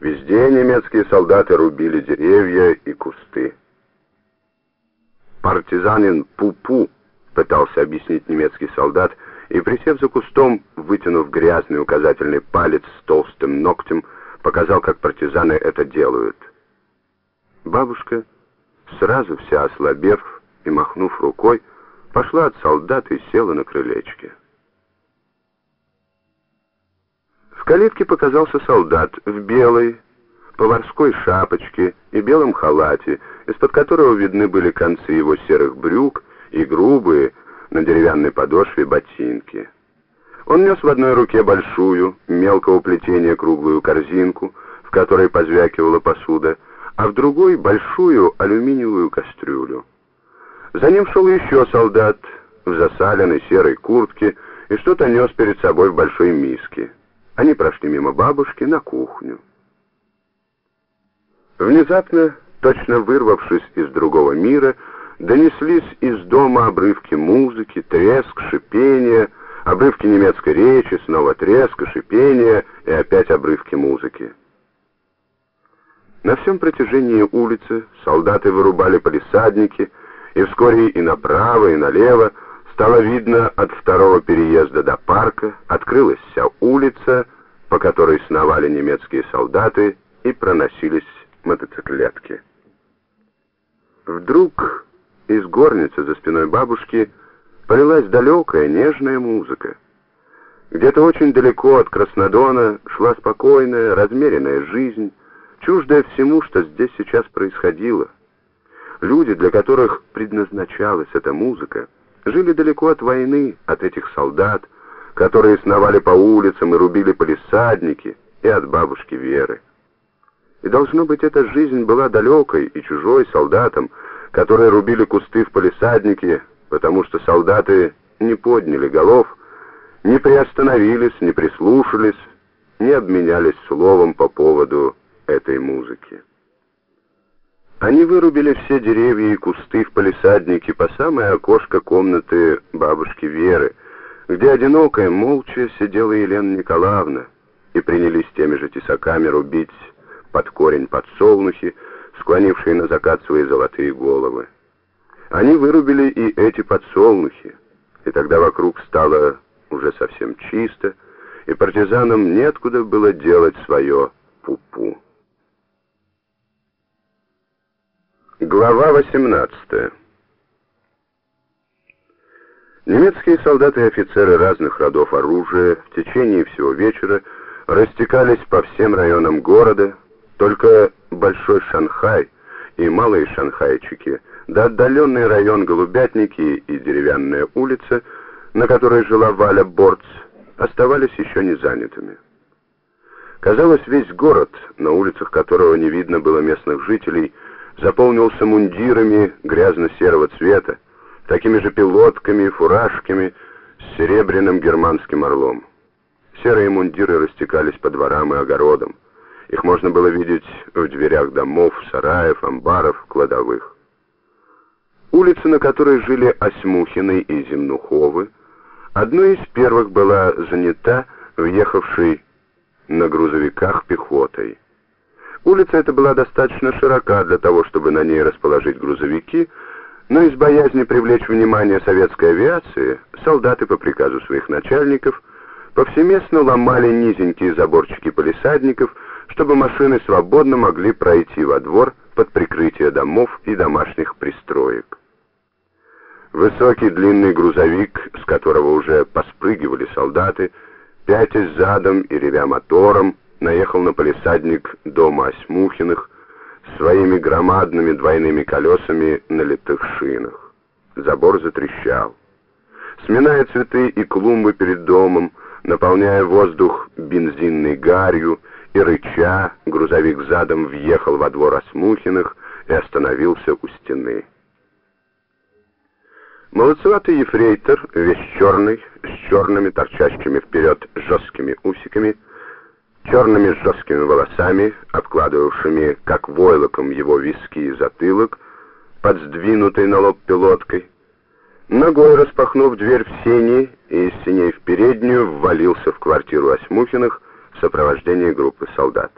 Везде немецкие солдаты рубили деревья и кусты. «Партизанин Пу-Пу», — пытался объяснить немецкий солдат, и, присев за кустом, вытянув грязный указательный палец с толстым ногтем, показал, как партизаны это делают. Бабушка, сразу вся ослабев и махнув рукой, пошла от солдат и села на крылечке. Калитке показался солдат в белой, поварской шапочке и белом халате, из-под которого видны были концы его серых брюк и грубые, на деревянной подошве ботинки. Он нес в одной руке большую, мелкого плетения круглую корзинку, в которой позвякивала посуда, а в другой большую алюминиевую кастрюлю. За ним шел еще солдат в засаленной серой куртке и что-то нес перед собой в большой миске. Они прошли мимо бабушки на кухню. Внезапно, точно вырвавшись из другого мира, донеслись из дома обрывки музыки, треск, шипение, обрывки немецкой речи, снова треск шипение, и опять обрывки музыки. На всем протяжении улицы солдаты вырубали полисадники, и вскоре и направо, и налево стало видно от второго переезда до парка, открылась вся улица, по которой сновали немецкие солдаты и проносились мотоциклетки. Вдруг из горницы за спиной бабушки полилась далекая нежная музыка. Где-то очень далеко от Краснодона шла спокойная, размеренная жизнь, чуждая всему, что здесь сейчас происходило. Люди, для которых предназначалась эта музыка, жили далеко от войны, от этих солдат, которые сновали по улицам и рубили полисадники, и от бабушки Веры. И должно быть, эта жизнь была далекой и чужой солдатам, которые рубили кусты в полисаднике, потому что солдаты не подняли голов, не приостановились, не прислушались, не обменялись словом по поводу этой музыки. Они вырубили все деревья и кусты в полисаднике по самое окошко комнаты бабушки Веры, где одинокая, молча сидела Елена Николаевна, и принялись теми же тесаками рубить под корень подсолнухи, склонившие на закат свои золотые головы. Они вырубили и эти подсолнухи, и тогда вокруг стало уже совсем чисто, и партизанам неоткуда было делать свое пупу. Глава 18 Немецкие солдаты и офицеры разных родов оружия в течение всего вечера растекались по всем районам города, только Большой Шанхай и малые шанхайчики, да отдаленный район Голубятники и деревянная улица, на которой жила Валя Борц, оставались еще не занятыми. Казалось, весь город, на улицах которого не видно было местных жителей, заполнился мундирами грязно-серого цвета, такими же пилотками и фуражками с серебряным германским орлом. Серые мундиры растекались по дворам и огородам. Их можно было видеть в дверях домов, сараев, амбаров, кладовых. Улица, на которой жили Осьмухины и Земнуховы, одной из первых была занята въехавшей на грузовиках пехотой. Улица эта была достаточно широка для того, чтобы на ней расположить грузовики, но из боязни привлечь внимание советской авиации, солдаты по приказу своих начальников повсеместно ломали низенькие заборчики полисадников, чтобы машины свободно могли пройти во двор под прикрытие домов и домашних пристроек. Высокий длинный грузовик, с которого уже поспрыгивали солдаты, пятясь задом и ревя мотором, наехал на полисадник дома Осьмухиных своими громадными двойными колесами на литых шинах. Забор затрещал. Сминая цветы и клумбы перед домом, наполняя воздух бензинной гарью, и рыча, грузовик задом въехал во двор Осмухиных и остановился у стены. Молодцеватый ефрейтор, весь черный, с черными, торчащими вперед жесткими усиками, черными жесткими волосами, обкладывавшими, как войлоком, его виски и затылок, под сдвинутой на лоб пилоткой, ногой распахнув дверь в сени и из синей в переднюю, ввалился в квартиру Осьмухиных, в сопровождении группы солдат.